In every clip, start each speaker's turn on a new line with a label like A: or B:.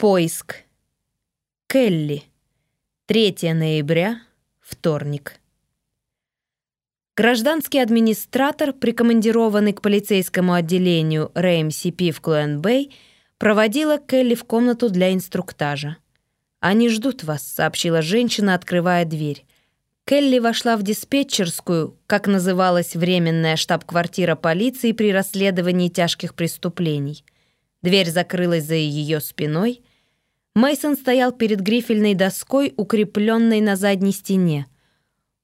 A: Поиск. Келли. 3 ноября, вторник. Гражданский администратор, прикомандированный к полицейскому отделению РМСП в Клуэн-Бэй, проводила Келли в комнату для инструктажа. «Они ждут вас», — сообщила женщина, открывая дверь. Келли вошла в диспетчерскую, как называлась временная штаб-квартира полиции при расследовании тяжких преступлений. Дверь закрылась за ее спиной — Мейсон стоял перед грифельной доской, укрепленной на задней стене.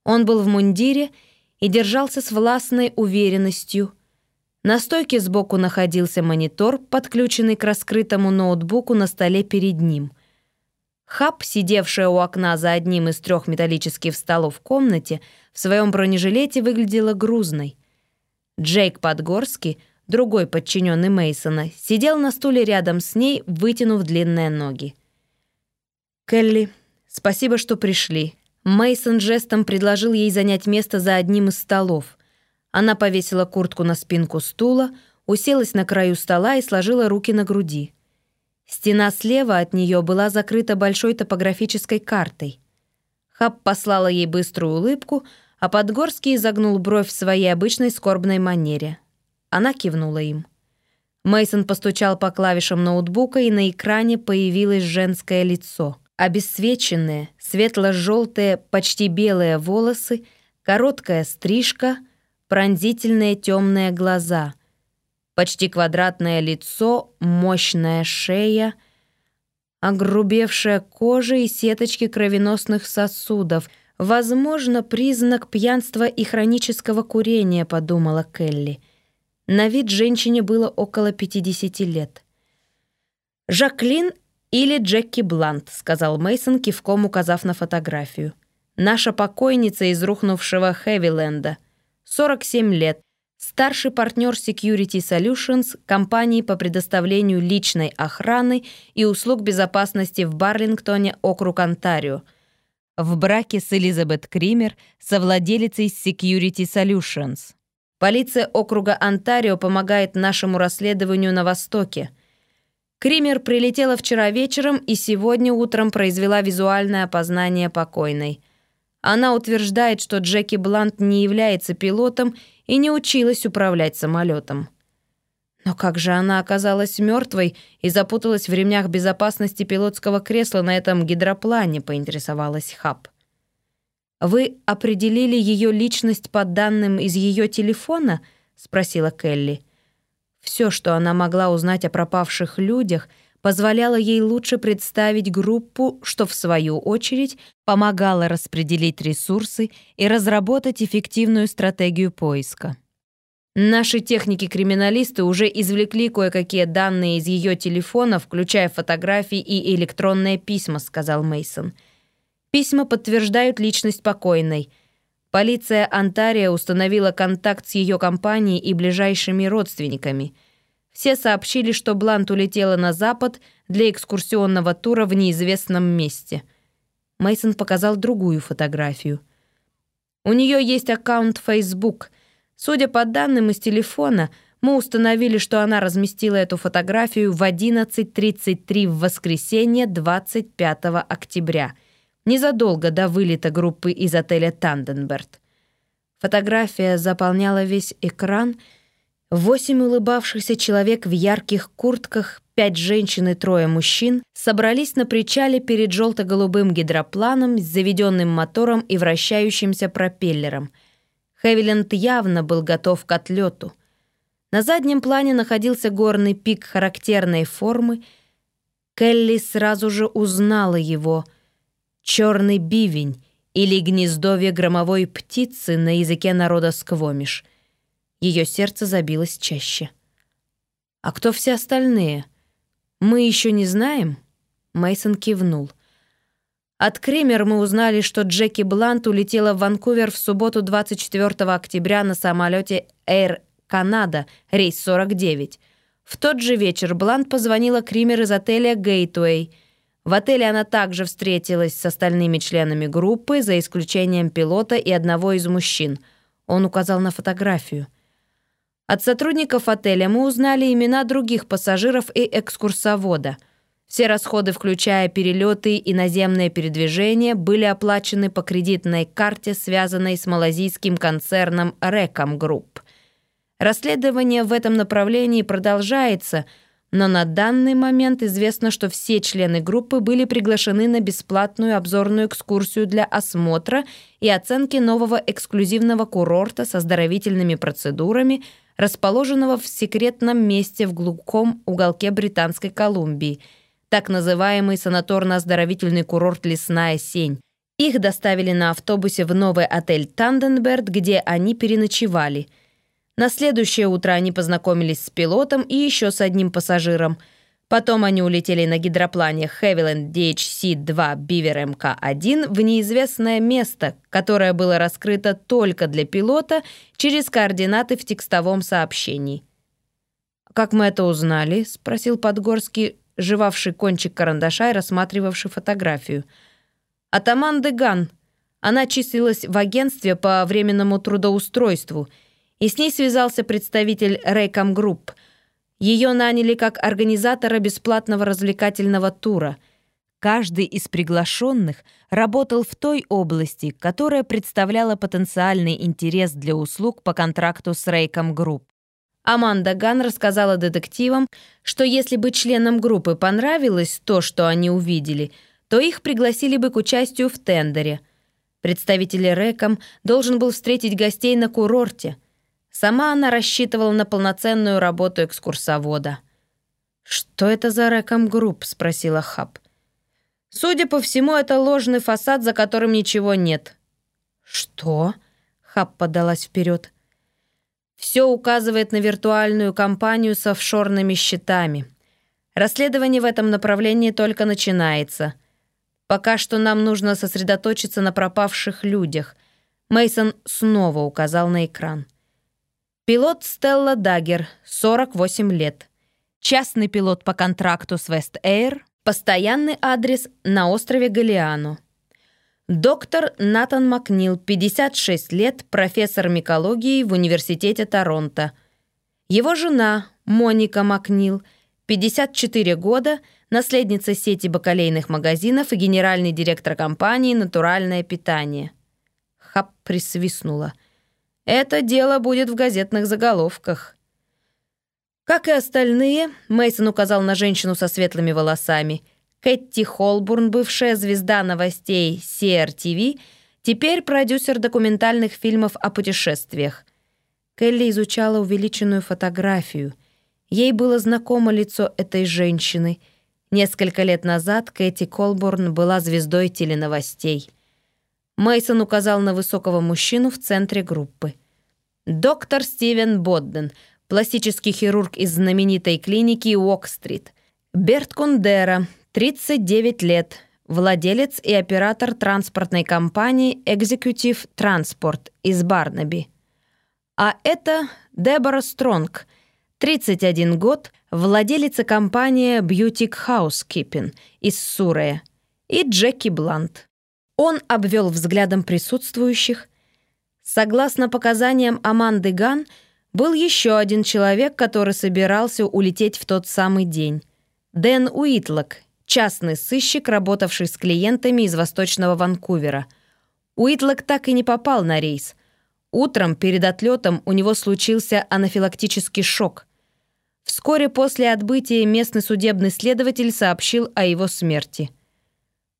A: Он был в мундире и держался с властной уверенностью. На стойке сбоку находился монитор, подключенный к раскрытому ноутбуку на столе перед ним. Хаб, сидевшая у окна за одним из трех металлических столов в комнате, в своем бронежилете выглядела грузной. Джейк Подгорский, другой подчиненный Мейсона, сидел на стуле рядом с ней, вытянув длинные ноги. «Келли, спасибо, что пришли». Мейсон жестом предложил ей занять место за одним из столов. Она повесила куртку на спинку стула, уселась на краю стола и сложила руки на груди. Стена слева от нее была закрыта большой топографической картой. Хаб послала ей быструю улыбку, а Подгорский изогнул бровь в своей обычной скорбной манере. Она кивнула им. Мейсон постучал по клавишам ноутбука, и на экране появилось женское лицо — Обесцвеченные, светло-желтые, почти белые волосы, короткая стрижка, пронзительные темные глаза, почти квадратное лицо, мощная шея, огрубевшая кожа и сеточки кровеносных сосудов. Возможно, признак пьянства и хронического курения, подумала Келли. На вид женщине было около 50 лет. Жаклин «Или Джеки Блант», — сказал Мейсон, кивком указав на фотографию. «Наша покойница из рухнувшего Хэвиленда. 47 лет. Старший партнер Security Solutions, компании по предоставлению личной охраны и услуг безопасности в Барлингтоне, округ Онтарио. В браке с Элизабет Кример, совладелицей Security Solutions. Полиция округа Онтарио помогает нашему расследованию на Востоке. Кример прилетела вчера вечером и сегодня утром произвела визуальное опознание покойной. Она утверждает, что Джеки Блант не является пилотом и не училась управлять самолетом. Но как же она оказалась мертвой и запуталась в ремнях безопасности пилотского кресла на этом гидроплане, поинтересовалась Хаб. «Вы определили ее личность по данным из ее телефона?» — спросила Келли. Все, что она могла узнать о пропавших людях, позволяло ей лучше представить группу, что, в свою очередь, помогало распределить ресурсы и разработать эффективную стратегию поиска. Наши техники-криминалисты уже извлекли кое-какие данные из ее телефона, включая фотографии и электронные письма, сказал Мейсон. Письма подтверждают личность покойной – Полиция Онтарио установила контакт с ее компанией и ближайшими родственниками. Все сообщили, что Блант улетела на запад для экскурсионного тура в неизвестном месте. Мейсон показал другую фотографию. У нее есть аккаунт Facebook. Судя по данным из телефона, мы установили, что она разместила эту фотографию в 11.33 в воскресенье 25 октября – незадолго до вылета группы из отеля «Танденберт». Фотография заполняла весь экран. Восемь улыбавшихся человек в ярких куртках, пять женщин и трое мужчин собрались на причале перед желто-голубым гидропланом с заведенным мотором и вращающимся пропеллером. Хевиленд явно был готов к отлету. На заднем плане находился горный пик характерной формы. Келли сразу же узнала его — черный бивень или гнездовье громовой птицы на языке народа сквомиш. Ее сердце забилось чаще. «А кто все остальные? Мы еще не знаем?» Мейсон кивнул. От Кремер мы узнали, что Джеки Блант улетела в Ванкувер в субботу 24 октября на самолете Air Canada, рейс 49. В тот же вечер Блант позвонила Кример из отеля «Гейтуэй», в отеле она также встретилась с остальными членами группы, за исключением пилота и одного из мужчин. Он указал на фотографию. От сотрудников отеля мы узнали имена других пассажиров и экскурсовода. Все расходы, включая перелеты и наземное передвижение, были оплачены по кредитной карте, связанной с малазийским концерном Рейком Групп. Расследование в этом направлении продолжается, но на данный момент известно, что все члены группы были приглашены на бесплатную обзорную экскурсию для осмотра и оценки нового эксклюзивного курорта с оздоровительными процедурами, расположенного в секретном месте в глубоком уголке Британской Колумбии, так называемый санаторно-оздоровительный курорт «Лесная сень». Их доставили на автобусе в новый отель «Танденберт», где они переночевали – на следующее утро они познакомились с пилотом и еще с одним пассажиром. Потом они улетели на гидроплане Havilland DHC-2 Beaver MK-1 в неизвестное место, которое было раскрыто только для пилота через координаты в текстовом сообщении. «Как мы это узнали?» — спросил Подгорский, жевавший кончик карандаша и рассматривавший фотографию. «От Аманды Ган. Она числилась в агентстве по временному трудоустройству — и с ней связался представитель Рейком Групп. Ее наняли как организатора бесплатного развлекательного тура. Каждый из приглашенных работал в той области, которая представляла потенциальный интерес для услуг по контракту с Рейком Групп. Аманда Ган рассказала детективам, что если бы членам группы понравилось то, что они увидели, то их пригласили бы к участию в тендере. Представитель Рэком должен был встретить гостей на курорте – Сама она рассчитывала на полноценную работу экскурсовода. «Что это за рэком групп?» — спросила Хаб. «Судя по всему, это ложный фасад, за которым ничего нет». «Что?» — Хаб подалась вперед. «Все указывает на виртуальную компанию с офшорными счетами. Расследование в этом направлении только начинается. Пока что нам нужно сосредоточиться на пропавших людях». Мейсон снова указал на экран. Пилот Стелла Даггер, 48 лет. Частный пилот по контракту с West Air. Постоянный адрес на острове Галиану. Доктор Натан Макнил, 56 лет, профессор микологии в Университете Торонто. Его жена Моника Макнил, 54 года, наследница сети бакалейных магазинов и генеральный директор компании «Натуральное питание». Хап присвистнула – это дело будет в газетных заголовках. Как и остальные, Мейсон указал на женщину со светлыми волосами. Кэти Холбурн, бывшая звезда новостей CRTV, теперь продюсер документальных фильмов о путешествиях. Келли изучала увеличенную фотографию. Ей было знакомо лицо этой женщины. Несколько лет назад Кэти Колбурн была звездой теленовостей. Мейсон указал на высокого мужчину в центре группы. Доктор Стивен Бодден, пластический хирург из знаменитой клиники Уок-стрит. Берт Кундера, 39 лет, владелец и оператор транспортной компании Executive Transport из Барнаби. А это Дебора Стронг, 31 год, владелица компании Beauty Housekeeping из Сурея, и Джеки Блант. Он обвел взглядом присутствующих. Согласно показаниям Аманды Ган, был еще один человек, который собирался улететь в тот самый день. Дэн Уитлок, частный сыщик, работавший с клиентами из Восточного Ванкувера. Уитлок так и не попал на рейс. Утром перед отлетом у него случился анафилактический шок. Вскоре после отбытия местный судебный следователь сообщил о его смерти.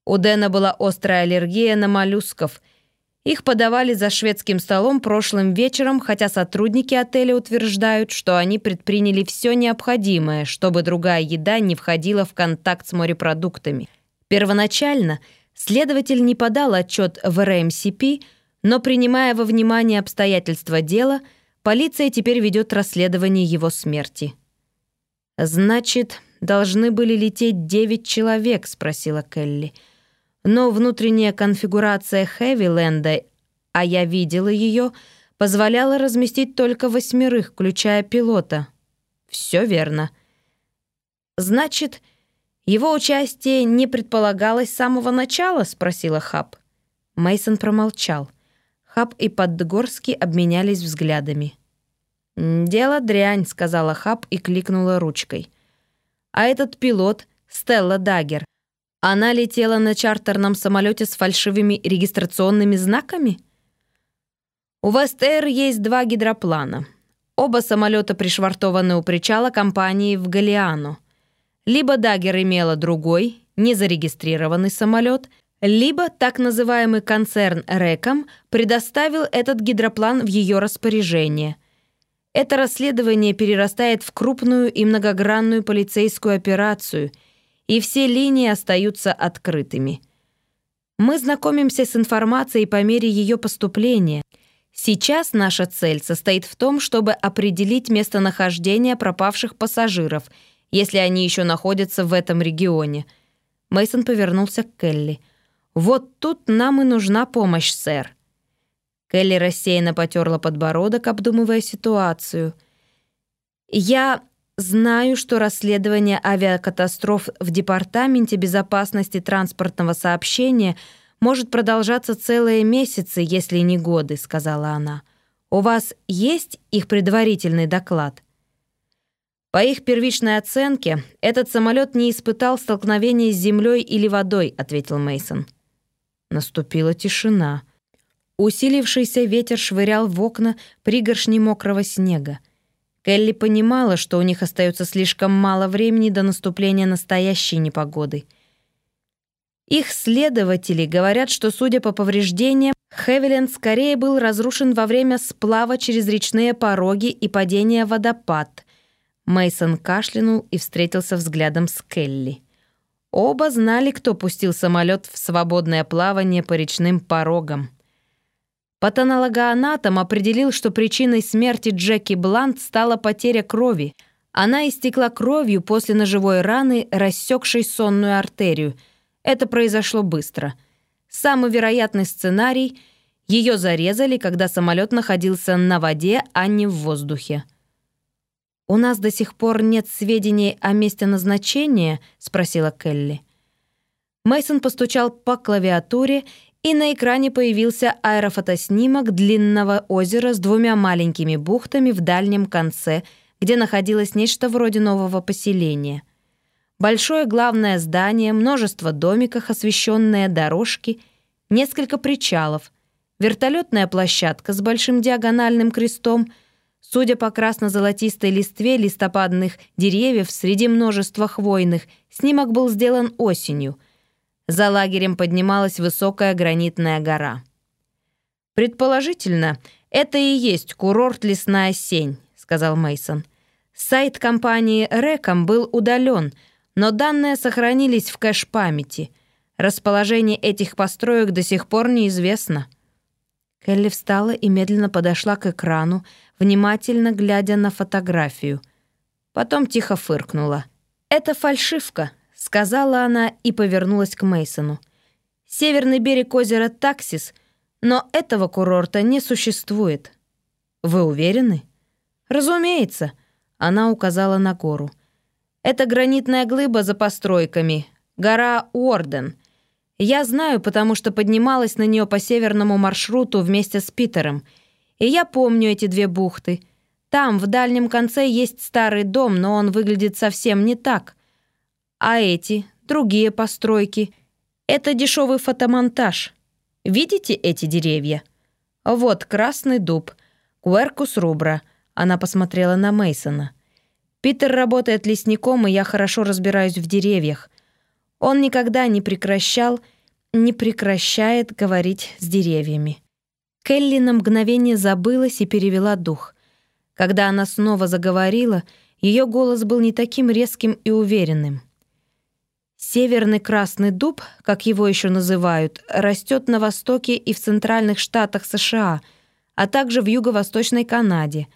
A: У Дэна была острая аллергия на моллюсков. Их подавали за шведским столом прошлым вечером, хотя сотрудники отеля утверждают, что они предприняли все необходимое, чтобы другая еда не входила в контакт с морепродуктами. Первоначально следователь не подал отчет в РМСП, но, принимая во внимание обстоятельства дела, полиция теперь ведет расследование его смерти. «Значит, должны были лететь девять человек?» — спросила Келли. — но внутренняя конфигурация Хэвиленда, а я видела ее, позволяла разместить только восьмерых, включая пилота. Все верно. Значит, его участие не предполагалось с самого начала, спросила Хаб. Мейсон промолчал. Хаб и Подгорский обменялись взглядами. «Дело дрянь», — сказала Хаб и кликнула ручкой. «А этот пилот Стелла Даггер. Она летела на чартерном самолете с фальшивыми регистрационными знаками? У Вестер есть два гидроплана. Оба самолета пришвартованы у причала компании в Галиану. Либо Даггер имела другой, незарегистрированный самолет, либо так называемый концерн «Реком» предоставил этот гидроплан в ее распоряжение. Это расследование перерастает в крупную и многогранную полицейскую операцию, и все линии остаются открытыми. Мы знакомимся с информацией по мере ее поступления. Сейчас наша цель состоит в том, чтобы определить местонахождение пропавших пассажиров, если они еще находятся в этом регионе. Мейсон повернулся к Келли. «Вот тут нам и нужна помощь, сэр». Келли рассеянно потерла подбородок, обдумывая ситуацию. «Я знаю, что расследование авиакатастроф в Департаменте безопасности транспортного сообщения может продолжаться целые месяцы, если не годы», — сказала она. «У вас есть их предварительный доклад?» По их первичной оценке, этот самолет не испытал столкновения с землей или водой, ответил Мейсон. Наступила тишина. Усилившийся ветер швырял в окна пригоршни мокрого снега. Келли понимала, что у них остается слишком мало времени до наступления настоящей непогоды. Их следователи говорят, что, судя по повреждениям, Хевиленд скорее был разрушен во время сплава через речные пороги и падения водопад. Мейсон кашлянул и встретился взглядом с Келли. Оба знали, кто пустил самолет в свободное плавание по речным порогам. Патонологоанатом определил, что причиной смерти Джеки Блант стала потеря крови. Она истекла кровью после ножевой раны, рассекшей сонную артерию. Это произошло быстро. Самый вероятный сценарий — ее зарезали, когда самолет находился на воде, а не в воздухе. «У нас до сих пор нет сведений о месте назначения?» — спросила Келли. Мейсон постучал по клавиатуре и на экране появился аэрофотоснимок длинного озера с двумя маленькими бухтами в дальнем конце, где находилось нечто вроде нового поселения. Большое главное здание, множество домиков, освещенные дорожки, несколько причалов, вертолетная площадка с большим диагональным крестом. Судя по красно-золотистой листве листопадных деревьев среди множества хвойных, снимок был сделан осенью — за лагерем поднималась высокая гранитная гора. «Предположительно, это и есть курорт «Лесная сень», — сказал Мейсон. Сайт компании «Реком» был удален, но данные сохранились в кэш-памяти. Расположение этих построек до сих пор неизвестно. Келли встала и медленно подошла к экрану, внимательно глядя на фотографию. Потом тихо фыркнула. «Это фальшивка», сказала она и повернулась к Мейсону. Северный берег озера Таксис, но этого курорта не существует. Вы уверены? Разумеется, она указала на гору. Это гранитная глыба за постройками, гора Уорден. Я знаю, потому что поднималась на нее по северному маршруту вместе с Питером. И я помню эти две бухты. Там, в дальнем конце, есть старый дом, но он выглядит совсем не так. А эти, другие постройки — это дешевый фотомонтаж. Видите эти деревья? Вот красный дуб, Куэркус рубра. Она посмотрела на Мейсона. Питер работает лесником, и я хорошо разбираюсь в деревьях. Он никогда не прекращал, не прекращает говорить с деревьями. Келли на мгновение забылась и перевела дух. Когда она снова заговорила, ее голос был не таким резким и уверенным. Северный красный дуб, как его еще называют, растет на востоке и в центральных штатах США, а также в юго-восточной Канаде.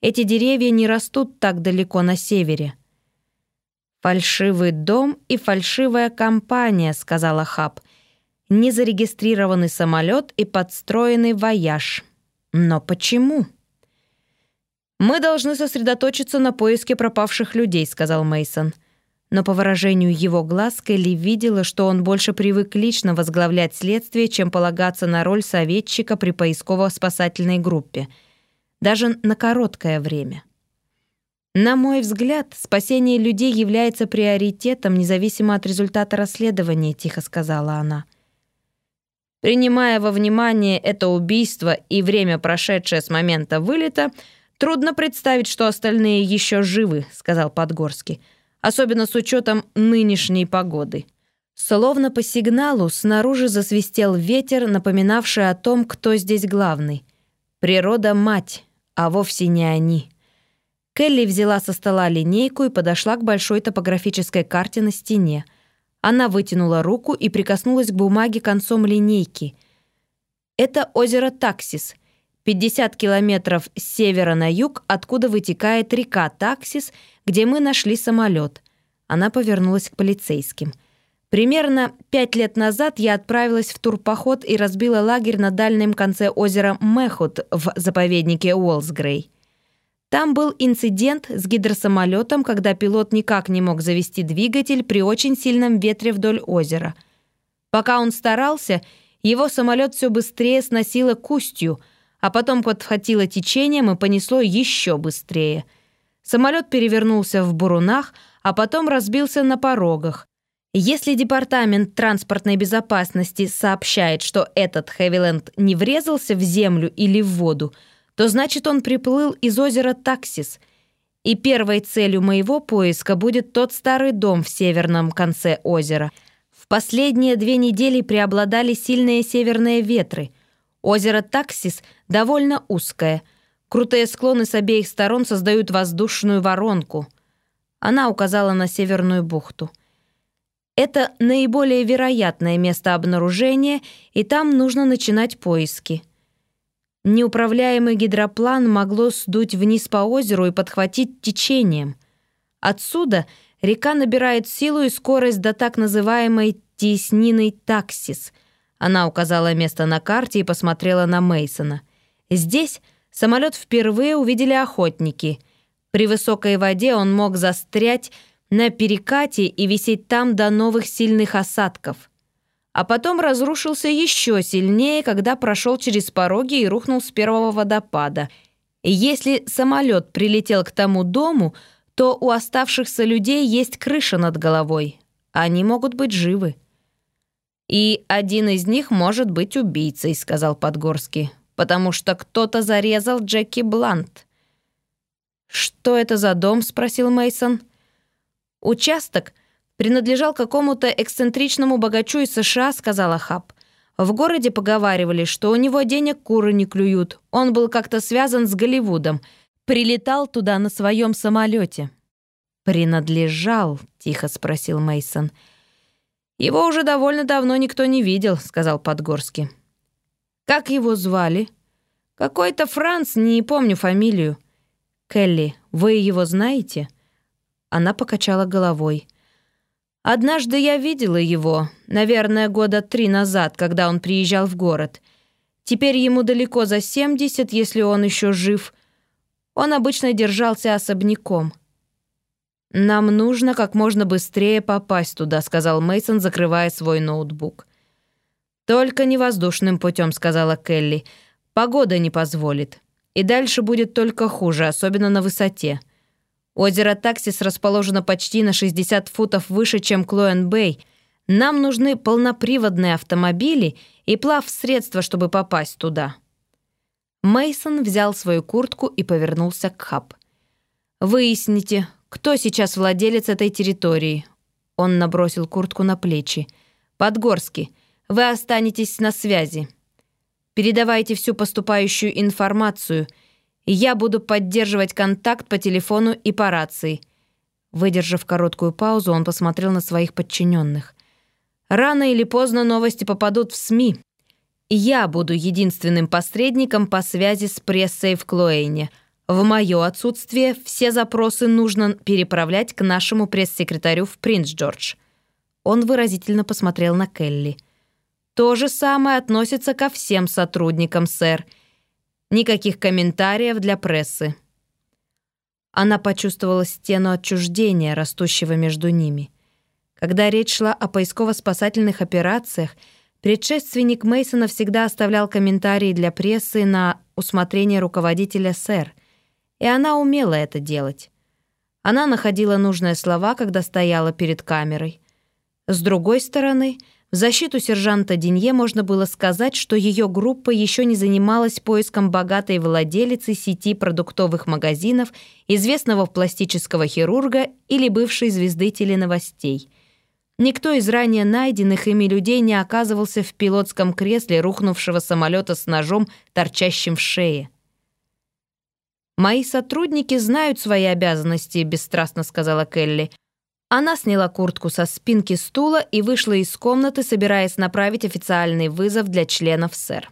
A: Эти деревья не растут так далеко на севере. «Фальшивый дом и фальшивая компания», — сказала Хаб. «Незарегистрированный самолет и подстроенный вояж». Но почему? «Мы должны сосредоточиться на поиске пропавших людей», — сказал Мейсон но по выражению его глаз Келли видела, что он больше привык лично возглавлять следствие, чем полагаться на роль советчика при поисково-спасательной группе, даже на короткое время. На мой взгляд, спасение людей является приоритетом, независимо от результата расследования, тихо сказала она. Принимая во внимание это убийство и время, прошедшее с момента вылета, трудно представить, что остальные еще живы, сказал Подгорский, особенно с учетом нынешней погоды. Словно по сигналу снаружи засвистел ветер, напоминавший о том, кто здесь главный. Природа — мать, а вовсе не они. Келли взяла со стола линейку и подошла к большой топографической карте на стене. Она вытянула руку и прикоснулась к бумаге концом линейки. Это озеро Таксис, 50 километров с севера на юг, откуда вытекает река Таксис, где мы нашли самолет. Она повернулась к полицейским. Примерно пять лет назад я отправилась в турпоход и разбила лагерь на дальнем конце озера Мехут в заповеднике Уолсгрей. Там был инцидент с гидросамолетом, когда пилот никак не мог завести двигатель при очень сильном ветре вдоль озера. Пока он старался, его самолет все быстрее сносило кустью, а потом подхватило течением и понесло еще быстрее. Самолет перевернулся в бурунах, а потом разбился на порогах. Если Департамент транспортной безопасности сообщает, что этот Хэвиленд не врезался в землю или в воду, то значит он приплыл из озера Таксис, и первой целью моего поиска будет тот старый дом в северном конце озера. В последние две недели преобладали сильные северные ветры. Озеро Таксис довольно узкое. Крутые склоны с обеих сторон создают воздушную воронку. Она указала на северную бухту. Это наиболее вероятное место обнаружения, и там нужно начинать поиски. Неуправляемый гидроплан могло сдуть вниз по озеру и подхватить течением. Отсюда река набирает силу и скорость до так называемой теснины таксис. Она указала место на карте и посмотрела на Мейсона. Здесь самолет впервые увидели охотники. При высокой воде он мог застрять на перекате и висеть там до новых сильных осадков а потом разрушился еще сильнее, когда прошел через пороги и рухнул с первого водопада. Если самолет прилетел к тому дому, то у оставшихся людей есть крыша над головой. Они могут быть живы. «И один из них может быть убийцей», — сказал Подгорский, «потому что кто-то зарезал Джеки Блант». «Что это за дом?» — спросил Мейсон. «Участок — принадлежал какому-то эксцентричному богачу из США», — сказала Хаб. В городе поговаривали, что у него денег куры не клюют. Он был как-то связан с Голливудом. Прилетал туда на своем самолете. «Принадлежал?» — тихо спросил Мейсон. «Его уже довольно давно никто не видел», — сказал Подгорский. «Как его звали?» «Какой-то Франц, не помню фамилию». «Келли, вы его знаете?» Она покачала головой. Однажды я видела его, наверное, года три назад, когда он приезжал в город. Теперь ему далеко за 70, если он еще жив. Он обычно держался особняком. «Нам нужно как можно быстрее попасть туда», — сказал Мейсон, закрывая свой ноутбук. «Только не воздушным путем», — сказала Келли. «Погода не позволит. И дальше будет только хуже, особенно на высоте». Озеро Таксис расположено почти на 60 футов выше, чем Клоэн-Бэй. Нам нужны полноприводные автомобили и плав-средства, чтобы попасть туда». Мейсон взял свою куртку и повернулся к Хаб. «Выясните, кто сейчас владелец этой территории?» Он набросил куртку на плечи. «Подгорский, вы останетесь на связи. Передавайте всю поступающую информацию — я буду поддерживать контакт по телефону и по рации». Выдержав короткую паузу, он посмотрел на своих подчиненных. «Рано или поздно новости попадут в СМИ. Я буду единственным посредником по связи с прессой в Клоэйне. В мое отсутствие все запросы нужно переправлять к нашему пресс-секретарю в Принц-Джордж». Он выразительно посмотрел на Келли. «То же самое относится ко всем сотрудникам, сэр. Никаких комментариев для прессы. Она почувствовала стену отчуждения, растущего между ними. Когда речь шла о поисково-спасательных операциях, предшественник Мейсона всегда оставлял комментарии для прессы на усмотрение руководителя СЭР, и она умела это делать. Она находила нужные слова, когда стояла перед камерой. С другой стороны, в защиту сержанта Денье можно было сказать, что ее группа еще не занималась поиском богатой владелицы сети продуктовых магазинов, известного пластического хирурга или бывшей звезды теленовостей. Никто из ранее найденных ими людей не оказывался в пилотском кресле рухнувшего самолета с ножом, торчащим в шее. «Мои сотрудники знают свои обязанности», — бесстрастно сказала Келли. Она сняла куртку со спинки стула и вышла из комнаты, собираясь направить официальный вызов для членов СЭР.